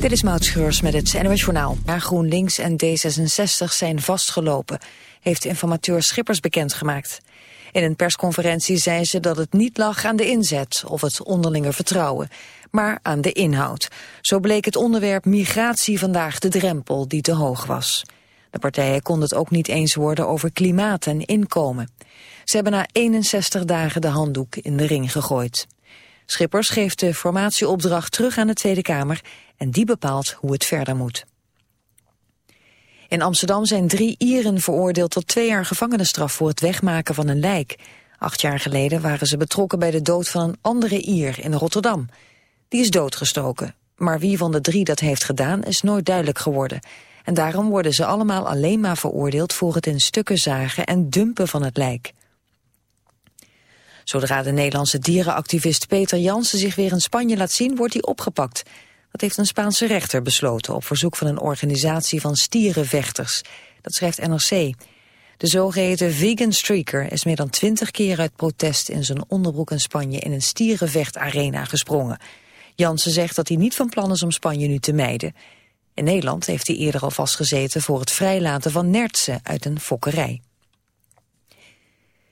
Dit is Maud Schreurs met het NOS Journaal. GroenLinks en D66 zijn vastgelopen, heeft informateur Schippers bekendgemaakt. In een persconferentie zei ze dat het niet lag aan de inzet of het onderlinge vertrouwen, maar aan de inhoud. Zo bleek het onderwerp migratie vandaag de drempel die te hoog was. De partijen konden het ook niet eens worden over klimaat en inkomen. Ze hebben na 61 dagen de handdoek in de ring gegooid. Schippers geeft de formatieopdracht terug aan de Tweede Kamer en die bepaalt hoe het verder moet. In Amsterdam zijn drie Ieren veroordeeld tot twee jaar gevangenisstraf voor het wegmaken van een lijk. Acht jaar geleden waren ze betrokken bij de dood van een andere Ier in Rotterdam. Die is doodgestoken, maar wie van de drie dat heeft gedaan is nooit duidelijk geworden. En daarom worden ze allemaal alleen maar veroordeeld voor het in stukken zagen en dumpen van het lijk. Zodra de Nederlandse dierenactivist Peter Jansen zich weer in Spanje laat zien, wordt hij opgepakt. Dat heeft een Spaanse rechter besloten op verzoek van een organisatie van stierenvechters. Dat schrijft NRC. De zogeheten vegan streaker is meer dan twintig keer uit protest in zijn onderbroek in Spanje in een stierenvechtarena gesprongen. Jansen zegt dat hij niet van plan is om Spanje nu te mijden. In Nederland heeft hij eerder al vastgezeten voor het vrijlaten van nertsen uit een fokkerij.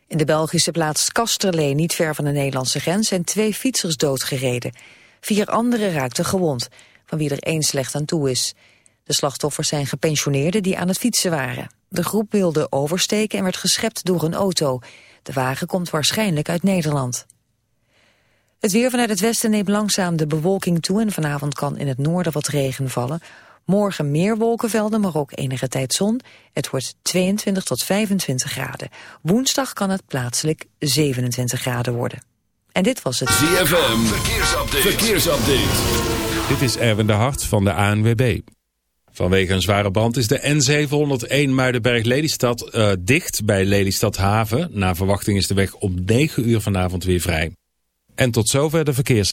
In de Belgische plaats Kasterlee, niet ver van de Nederlandse grens, zijn twee fietsers doodgereden. Vier anderen raakten gewond, van wie er één slecht aan toe is. De slachtoffers zijn gepensioneerden die aan het fietsen waren. De groep wilde oversteken en werd geschept door een auto. De wagen komt waarschijnlijk uit Nederland. Het weer vanuit het westen neemt langzaam de bewolking toe... en vanavond kan in het noorden wat regen vallen. Morgen meer wolkenvelden, maar ook enige tijd zon. Het wordt 22 tot 25 graden. Woensdag kan het plaatselijk 27 graden worden. En dit was het... ZFM, verkeersupdate. verkeersupdate. Dit is Erwin de Hart van de ANWB. Vanwege een zware brand is de N701 Muidenberg-Lelystad uh, dicht bij Lelystad Haven. Na verwachting is de weg om 9 uur vanavond weer vrij. En tot zover de verkeers.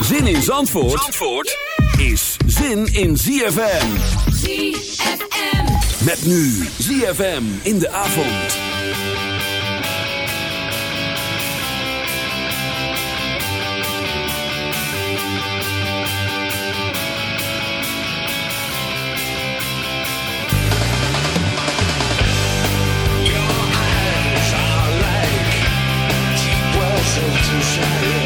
Zin in Zandvoort, Zandvoort is zin in ZFM. ZFM. Met nu ZFM in de avond. That's why I call you.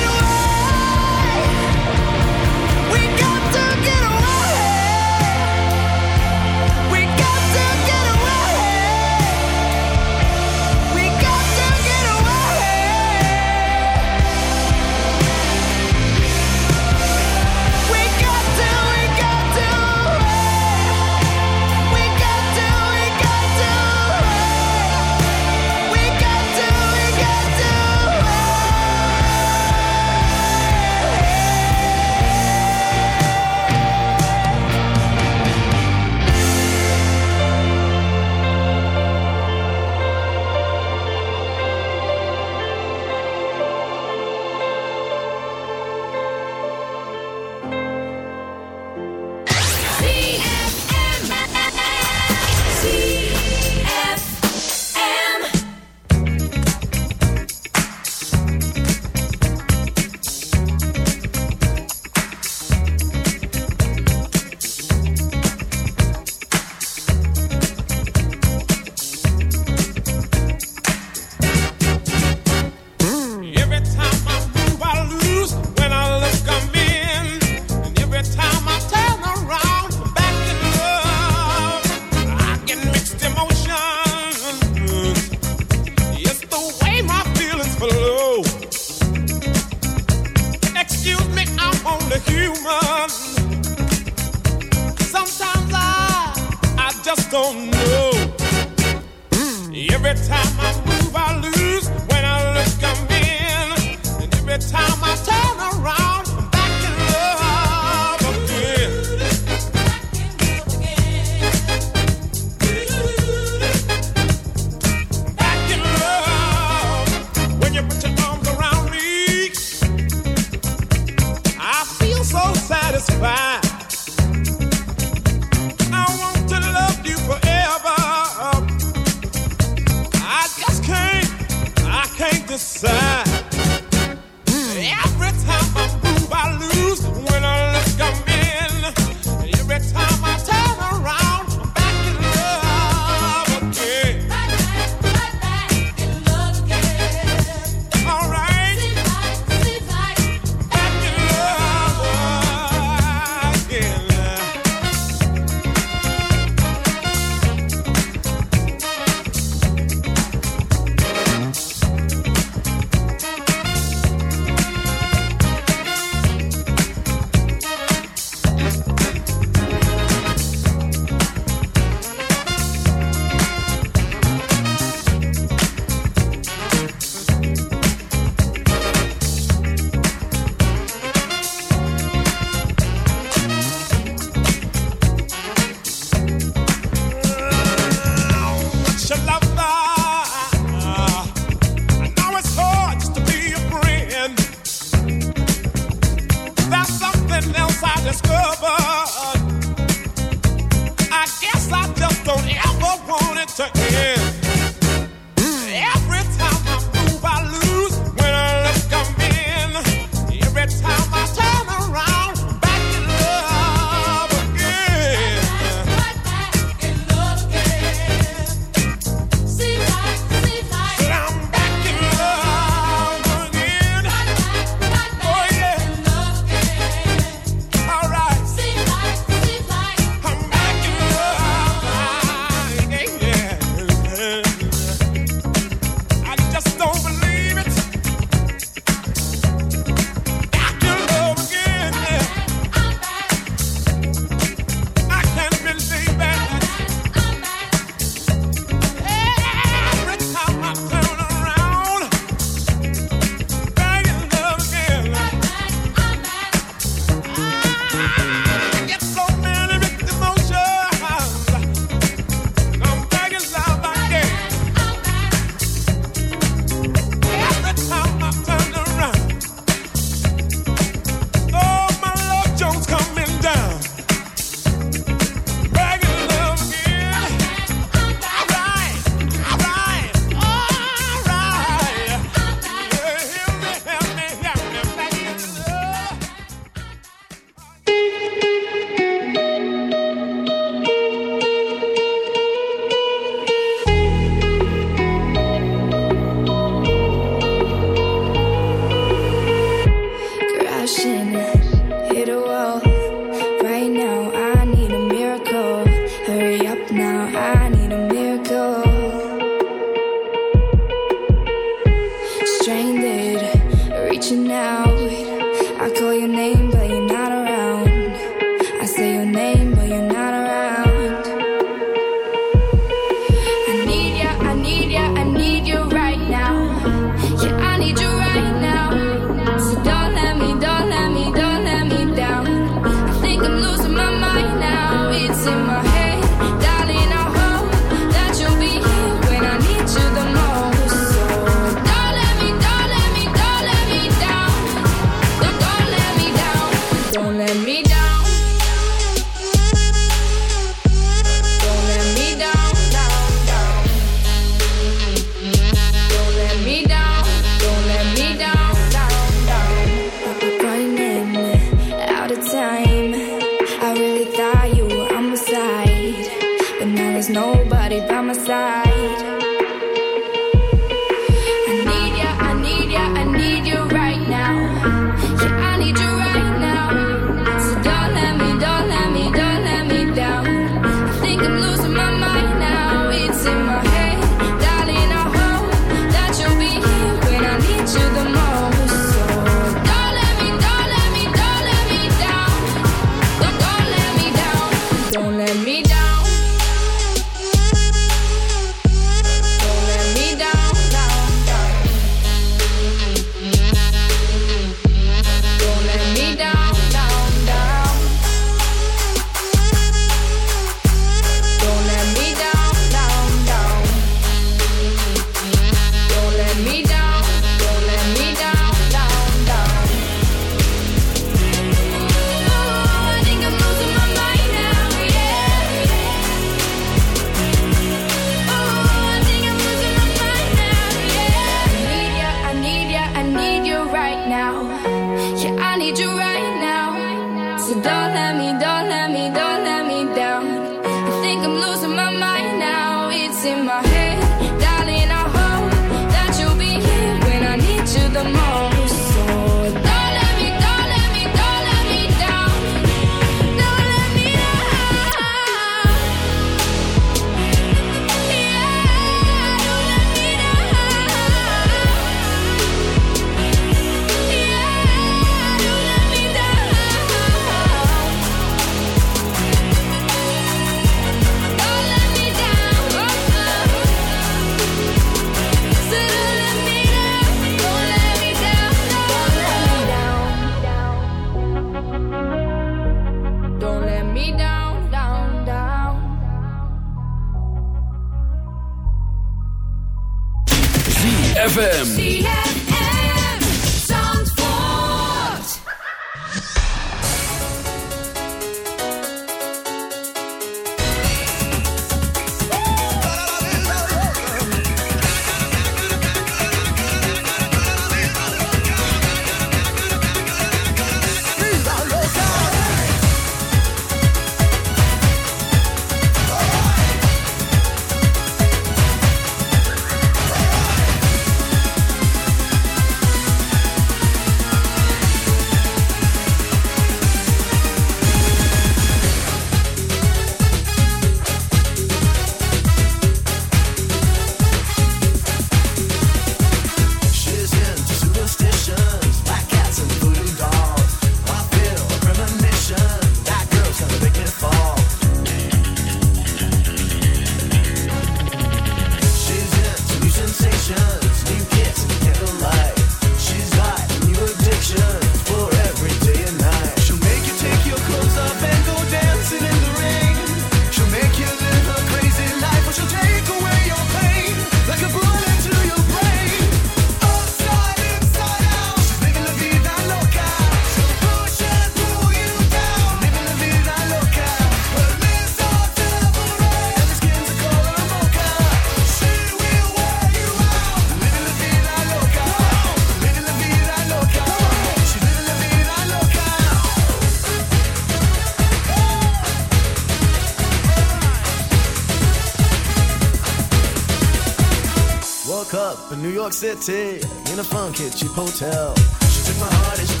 connected in a fun, cheap hotel. She took my heart and she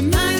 My.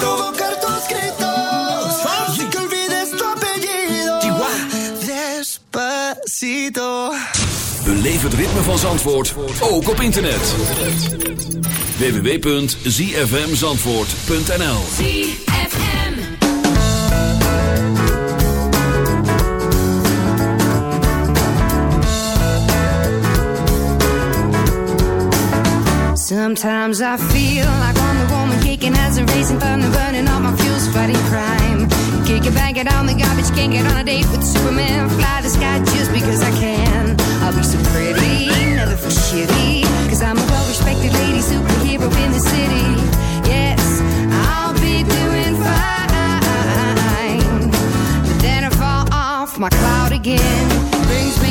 Beleef het ritme van Zandvoort, ook op internet. www.zfmzandvoort.nl ZFM. Sometimes I feel like Wonder Woman kicking as a racing thunder, burning all my fuels, fighting crime. Kick it, bang it on the garbage, can't get on a date with Superman. Fly the sky just because I can. I'll be so pretty, never feel shitty. Cause I'm a well respected lady superhero in the city. Yes, I'll be doing fine. But then I fall off my cloud again. Brings me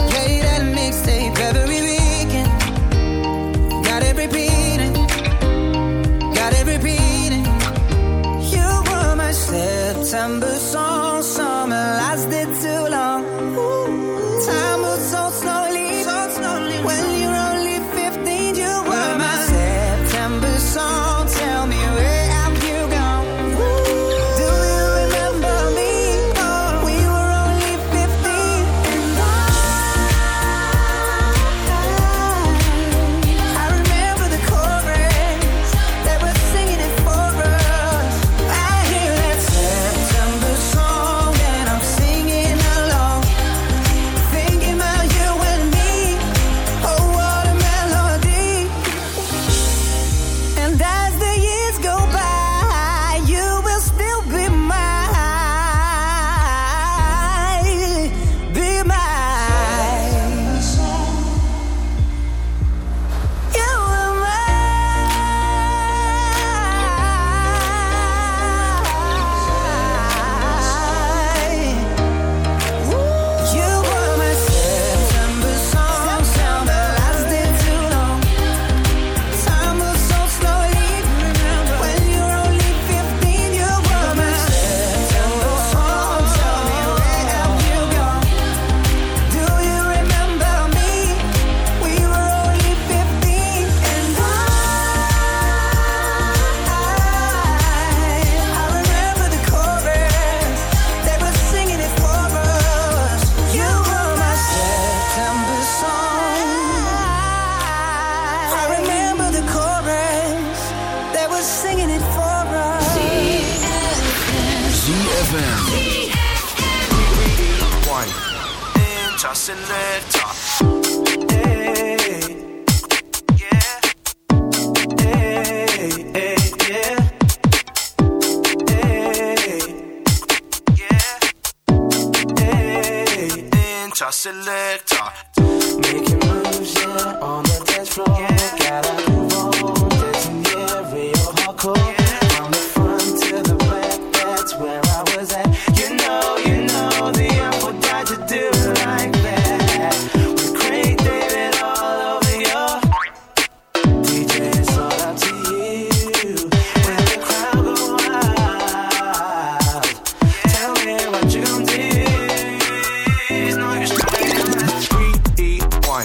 September song.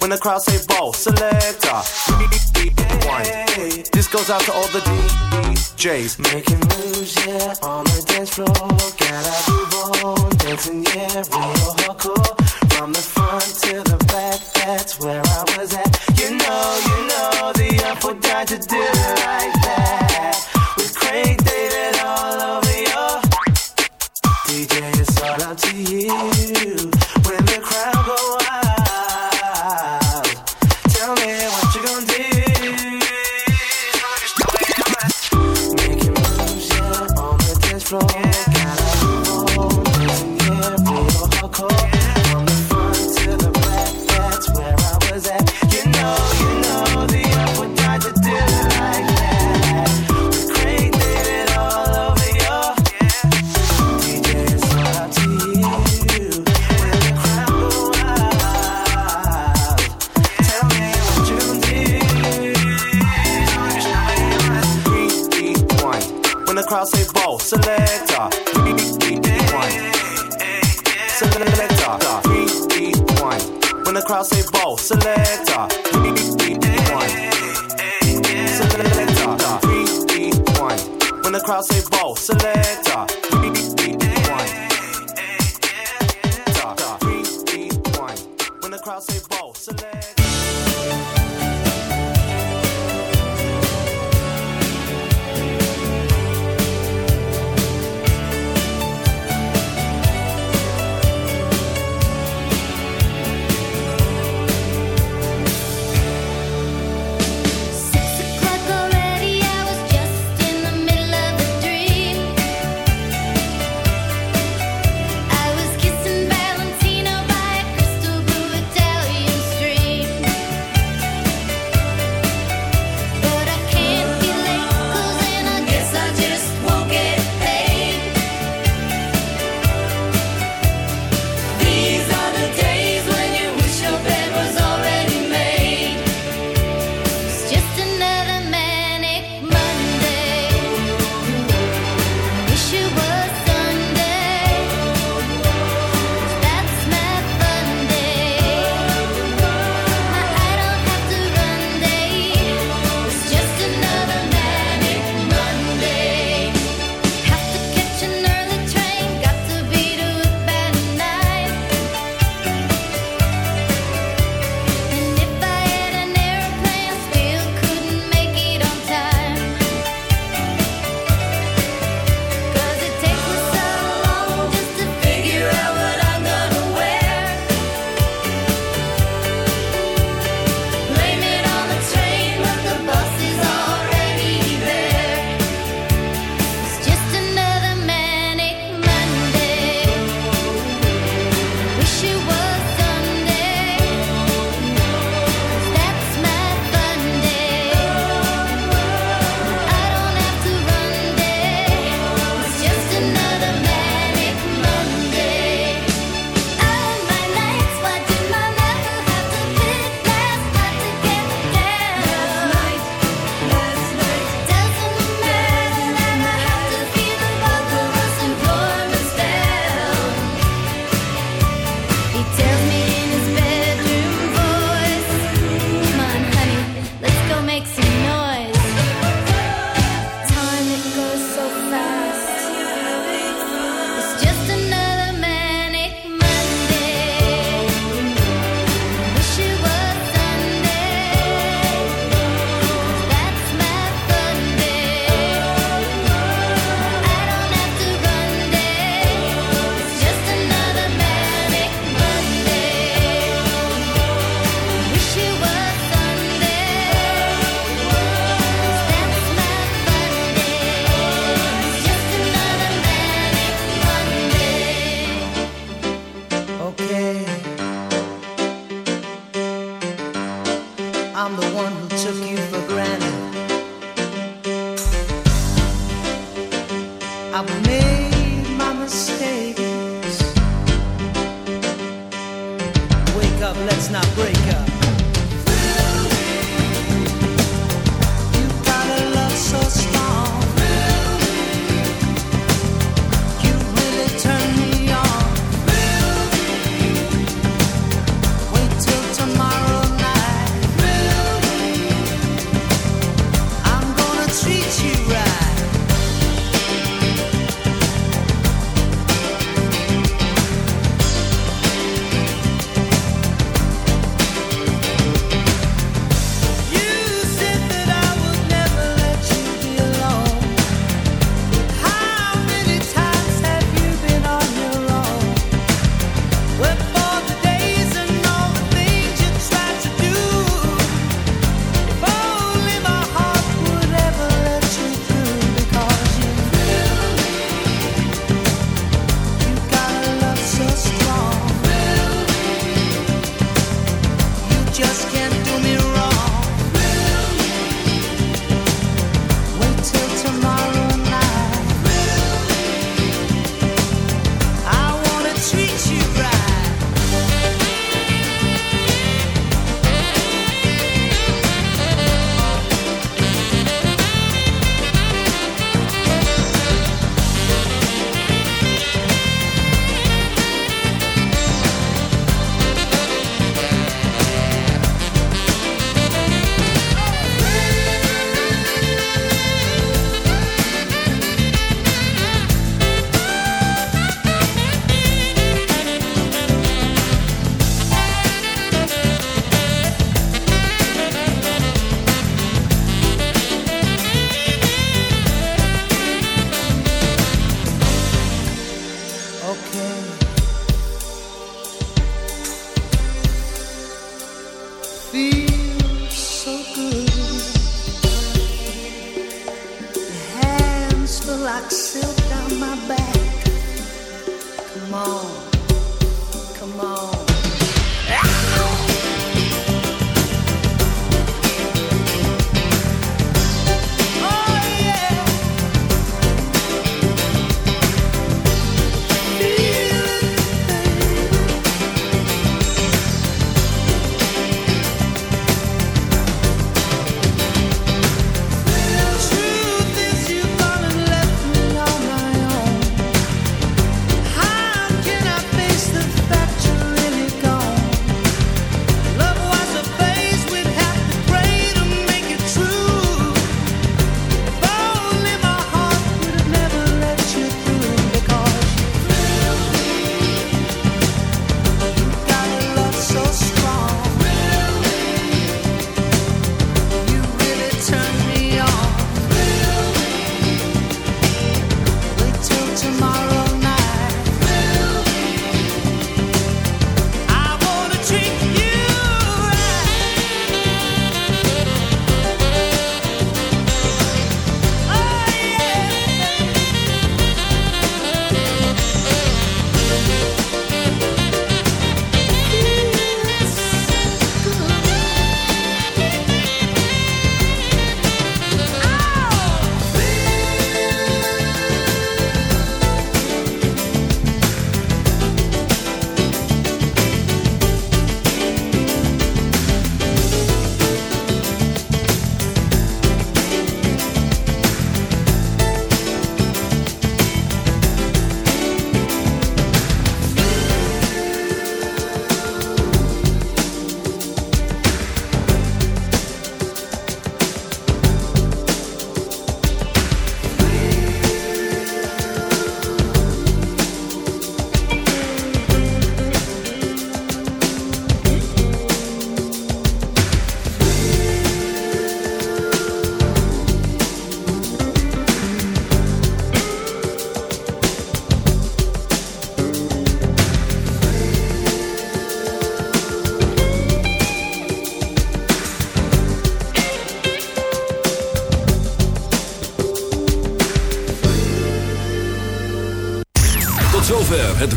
when the crowd say "ball selector. One. This goes out to all the DJs. Making moves, yeah, on the dance floor. Gotta move on, dancing, yeah, real hardcore. From the front to the back, that's where I was at.